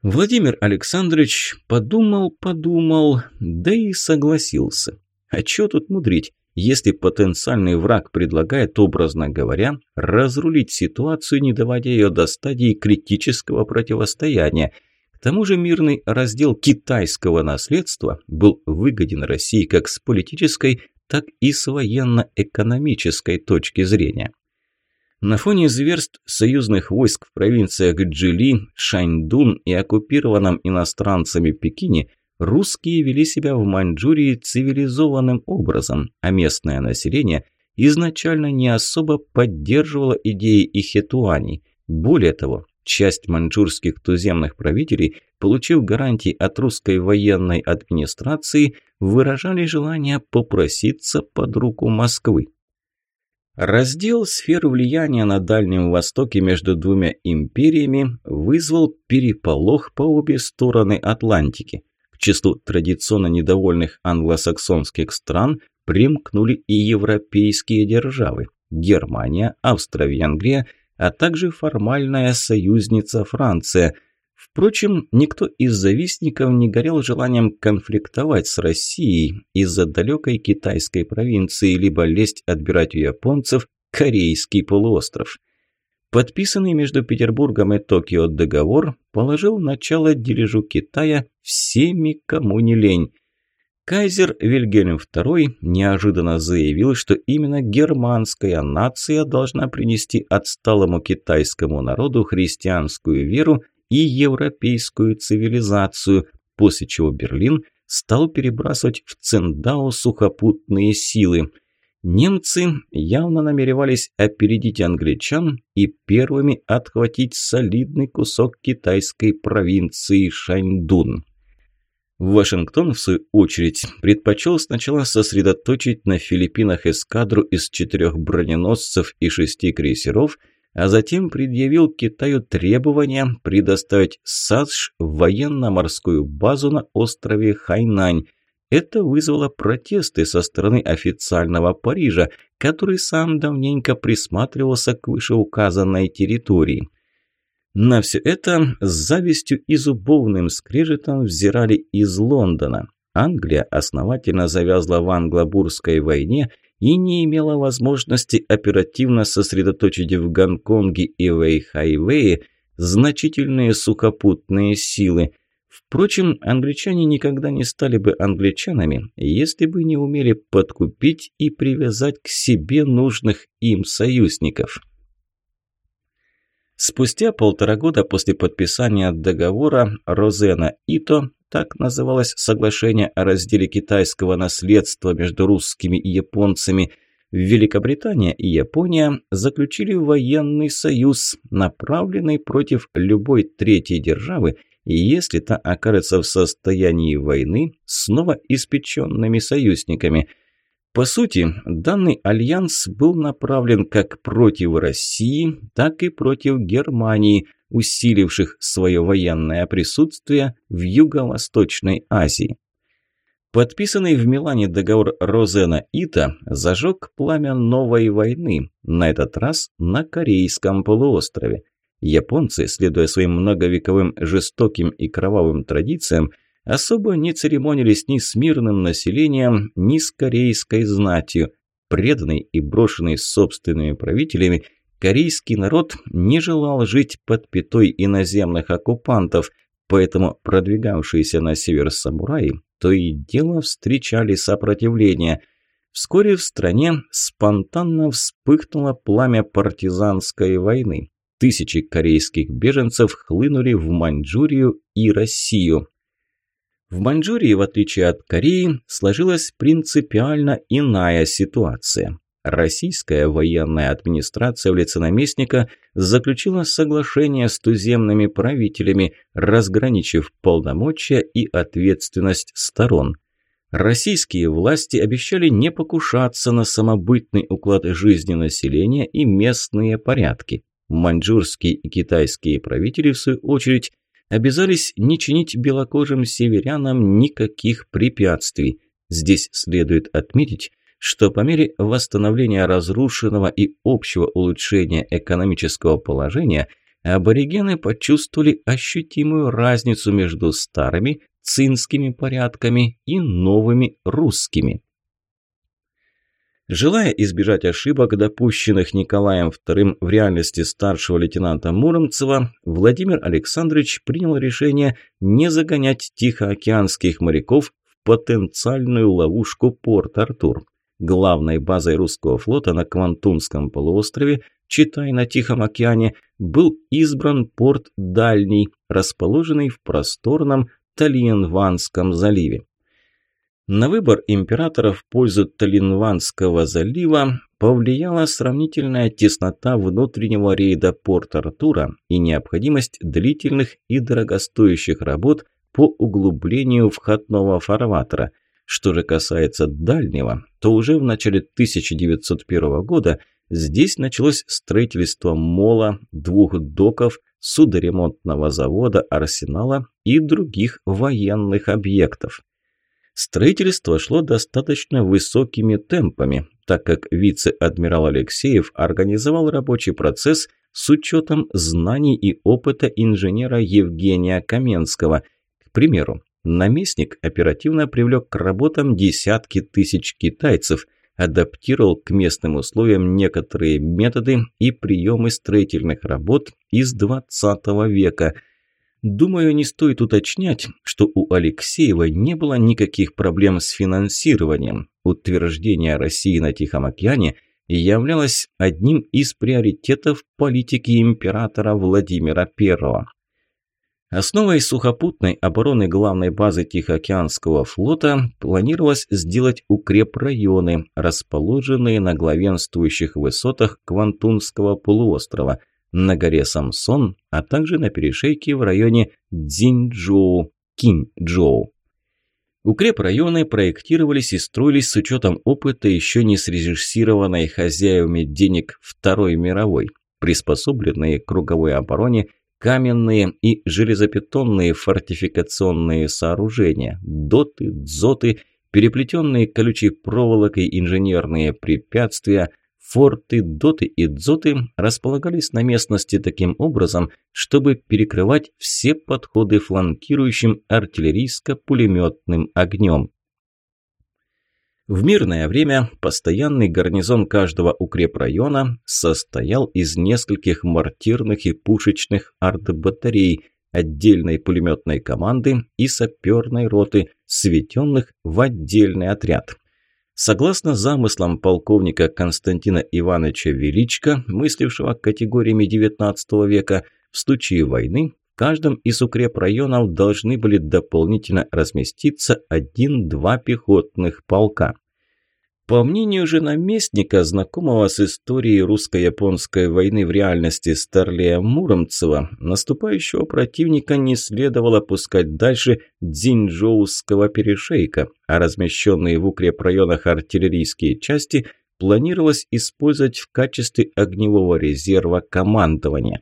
Владимир Александрович подумал-подумал, да и согласился. А чё тут мудрить? Если потенциальный враг предлагает, образно говоря, разрулить ситуацию, не доводя ее до стадии критического противостояния. К тому же мирный раздел китайского наследства был выгоден России как с политической, так и с военно-экономической точки зрения. На фоне зверств союзных войск в провинциях Джили, Шаньдун и оккупированном иностранцами Пекине – русские вели себя в Маньчжурии цивилизованным образом, а местное население изначально не особо поддерживало идеи ихетуани. Более того, часть маньчжурских туземных правителей, получив гарантии от русской военной администрации, выражали желание попроситься под руку Москвы. Раздел сфер влияния на Дальнем Востоке между двумя империями вызвал переполох по обе стороны Атлантики числу традиционно недовольных англосаксонских стран примкнули и европейские державы – Германия, Австро-Венгрия, а также формальная союзница Франция. Впрочем, никто из завистников не горел желанием конфликтовать с Россией из-за далекой китайской провинции, либо лезть отбирать у японцев Корейский полуостров – Подписанный между Петербургом и Токио договор положил начало дележу Китая всеми, кому не лень. Кайзер Вильгельм II неожиданно заявил, что именно германская нация должна принести отсталому китайскому народу христианскую веру и европейскую цивилизацию, после чего Берлин стал перебрасывать в Циндао сухопутные силы. Немцы явно намеревались опередить англичан и первыми отхватить солидный кусок китайской провинции Шаньдун. Вашингтон, в свою очередь, предпочел сначала сосредоточить на Филиппинах эскадру из четырех броненосцев и шести крейсеров, а затем предъявил Китаю требования предоставить САСШ военно-морскую базу на острове Хайнань – это вызвало протесты со стороны официального Парижа, который сам давненько присматривался к вышеуказанной территории. На все это с завистью и зубовным скрежетом взирали из Лондона. Англия основательно завязла в англобурской войне и не имела возможности оперативно сосредоточить в Гонконге и Вэйхайвее значительные сухопутные силы, Впрочем, англичане никогда не стали бы англичанами, если бы не умели подкупить и привязать к себе нужных им союзников. Спустя полтора года после подписания договора Розена Ито, так называлось соглашение о разделе китайского наследства между русскими и японцами, Великобритания и Япония заключили военный союз, направленный против любой третьей державы – если та окажется в состоянии войны, снова испеченными союзниками. По сути, данный альянс был направлен как против России, так и против Германии, усиливших свое военное присутствие в Юго-Восточной Азии. Подписанный в Милане договор Розена-Ита зажег пламя новой войны, на этот раз на Корейском полуострове. Японцы, следуя своим многовековым жестоким и кровавым традициям, особо не церемонились ни с мирным населением, ни с корейской знатью. Преданный и брошенный собственными правителями, корейский народ не желал жить под пятой иноземных оккупантов, поэтому продвигавшиеся на север самураи то и дело встречали сопротивление. Вскоре в стране спонтанно вспыхнуло пламя партизанской войны. Тысячи корейских беженцев хлынули в Маньчжурию и Россию. В Маньчжурии, в отличие от Кореи, сложилась принципиально иная ситуация. Российская военная администрация в лице наместника заключила соглашение с туземными правителями, разграничив полномочия и ответственность сторон. Российские власти обещали не покушаться на самобытный уклад жизни населения и местные порядки. Маньчжурские и китайские правители, в свою очередь, обязались не чинить белокожим северянам никаких препятствий. Здесь следует отметить, что по мере восстановления разрушенного и общего улучшения экономического положения аборигены почувствовали ощутимую разницу между старыми цинскими порядками и новыми русскими. Желая избежать ошибок, допущенных Николаем II в реальности старшего лейтенанта Муромцева, Владимир Александрович принял решение не загонять тихоокеанских моряков в потенциальную ловушку Порт-Артур. Главной базой русского флота на Квантунском полуострове, читай на Тихом океане, был избран порт Дальний, расположенный в просторном Талиенванском заливе. На выбор императора в пользу Талинванского залива повлияла сравнительная теснота внутреннего рейда Порт-Артура и необходимость длительных и дорогостоящих работ по углублению входного фарватера. Что же касается дальнего, то уже в начале 1901 года здесь началось строительство мола, двух доков, судоремонтного завода, арсенала и других военных объектов. Строительство шло достаточно высокими темпами, так как вице-адмирал Алексеев организовал рабочий процесс с учетом знаний и опыта инженера Евгения Каменского. К примеру, наместник оперативно привлек к работам десятки тысяч китайцев, адаптировал к местным условиям некоторые методы и приемы строительных работ из 20 века – Думаю, не стоит уточнять, что у Алексеева не было никаких проблем с финансированием. Утверждение России на Тихом океане являлось одним из приоритетов политики императора Владимира I. Основой сухопутной обороны главной базы Тихоокеанского флота планировалось сделать укрепрайоны, расположенные на главенствующих высотах Квантунского полуострова – на горе Самсон, а также на перешейке в районе Дзиньчжоу, Киньчжоу. Укрепрайоны проектировались и строились с учетом опыта еще не срежиссированной хозяевами денег Второй мировой, приспособленные к круговой обороне каменные и железобетонные фортификационные сооружения, доты, дзоты, переплетенные колючей проволокой инженерные препятствия – Форты, доты и дзоты располагались на местности таким образом, чтобы перекрывать все подходы фланкирующим артиллерийско-пулеметным огнем. В мирное время постоянный гарнизон каждого укрепрайона состоял из нескольких мортирных и пушечных артбатарей, отдельной пулеметной команды и саперной роты, светенных в отдельный отряд. Согласно замыслам полковника Константина Ивановича Величко, мыслившего категориями XIX века, в случае войны в каждом из укрепрайонов должны были дополнительно разместиться один-два пехотных полка. По мнению же наместника, знакомого с историей русско-японской войны в реальности Старлея Муромцева, наступающего противника не следовало пускать дальше Дзиньчжоуского перешейка, а размещенные в укрепрайонах артиллерийские части планировалось использовать в качестве огневого резерва командования.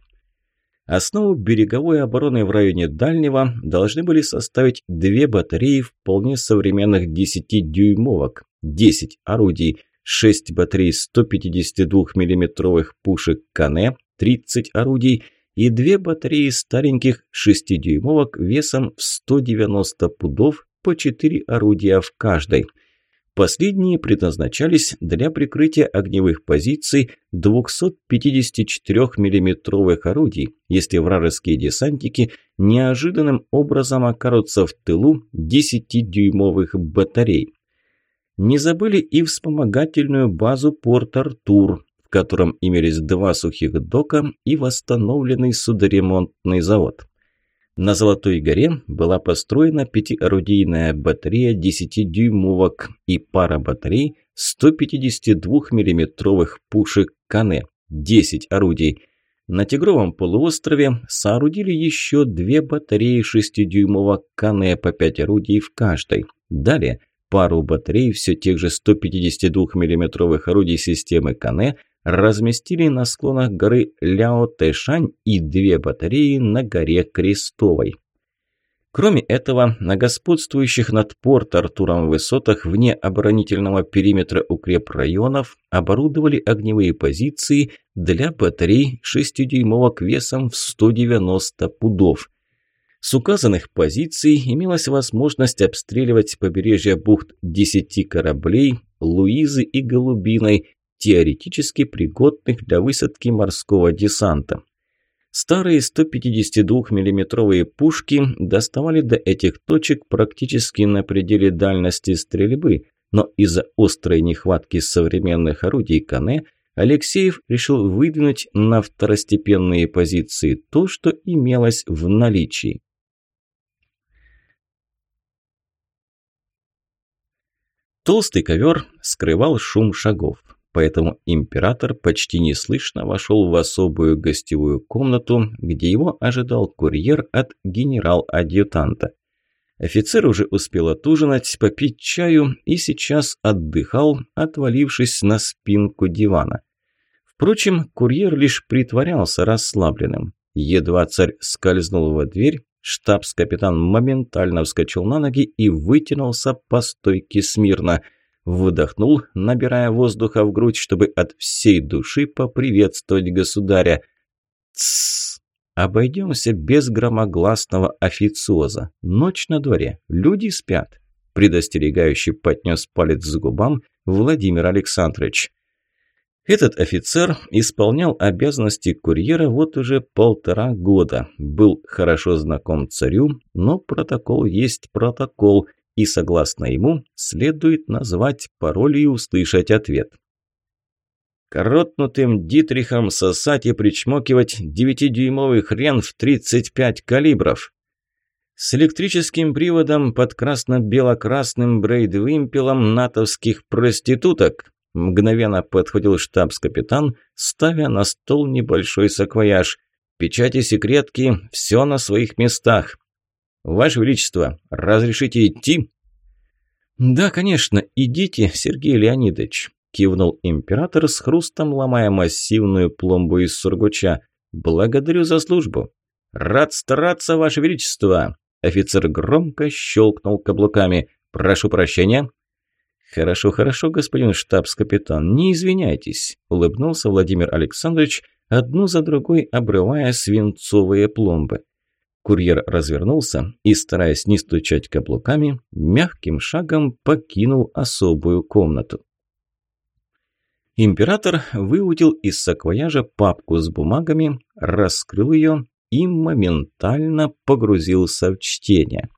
Основу береговой обороны в районе Дальнего должны были составить две батареи вполне современных 10-дюймовок, 10 орудий, 6 батарей 152 миллиметровых пушек Кане, 30 орудий и две батареи стареньких 6-дюймовок весом в 190 пудов по 4 орудия в каждой. Последние предназначались для прикрытия огневых позиций 254 миллиметровых орудий, если вражеские десантники неожиданным образом окажутся в тылу 10-дюймовых батарей. Не забыли и вспомогательную базу Порт-Артур, в котором имелись два сухих дока и восстановленный судоремонтный завод. На Золотой горе была построена пятиорудийная батарея 10-дюймовок и пара батарей 152 миллиметровых пушек Кане, 10 орудий. На Тигровом полуострове соорудили еще две батареи 6-дюймовок Кане по 5 орудий в каждой. Далее пару батарей все тех же 152 миллиметровых орудий системы Кане разместили на склонах горы Ляо-Тэшань и две батареи на горе Крестовой. Кроме этого, на господствующих над Порт-Артуром высотах вне оборонительного периметра укрепрайонов оборудовали огневые позиции для батарей 6-дюймовок весом в 190 пудов. С указанных позиций имелась возможность обстреливать побережье бухт 10 кораблей «Луизы» и «Голубиной», теоретически пригодных для высадки морского десанта. Старые 152 миллиметровые пушки доставали до этих точек практически на пределе дальности стрельбы, но из-за острой нехватки современных орудий Кане Алексеев решил выдвинуть на второстепенные позиции то, что имелось в наличии. Толстый ковер скрывал шум шагов поэтому император почти неслышно вошел в особую гостевую комнату, где его ожидал курьер от генерал-адъютанта. Офицер уже успел отужинать, попить чаю и сейчас отдыхал, отвалившись на спинку дивана. Впрочем, курьер лишь притворялся расслабленным. Едва царь скользнул во дверь, штабс-капитан моментально вскочил на ноги и вытянулся по стойке смирно – Выдохнул, набирая воздуха в грудь, чтобы от всей души поприветствовать государя. Тссс! Обойдемся без громогласного официоза. Ночь на дворе, люди спят. Предостерегающий поднес палец к губам Владимир Александрович. Этот офицер исполнял обязанности курьера вот уже полтора года. Был хорошо знаком царю, но протокол есть протокол – и, согласно ему, следует назвать пароль и услышать ответ. Коротнутым Дитрихом сосать и причмокивать девятидюймовый хрен в 35 калибров. С электрическим приводом под красно-бело-красным брейд-вымпелом натовских проституток мгновенно подходил штабс-капитан, ставя на стол небольшой саквояж. Печати секретки, все на своих местах. «Ваше Величество, разрешите идти?» «Да, конечно, идите, Сергей Леонидович», – кивнул император с хрустом, ломая массивную пломбу из сургуча. «Благодарю за службу». «Рад стараться, Ваше Величество!» Офицер громко щелкнул каблуками. «Прошу прощения». «Хорошо, хорошо, господин штабс-капитан, не извиняйтесь», – улыбнулся Владимир Александрович, одну за другой обрывая свинцовые пломбы. Курьер развернулся и, стараясь не стучать каблуками, мягким шагом покинул особую комнату. Император выудил из саквояжа папку с бумагами, раскрыл ее и моментально погрузился в чтение.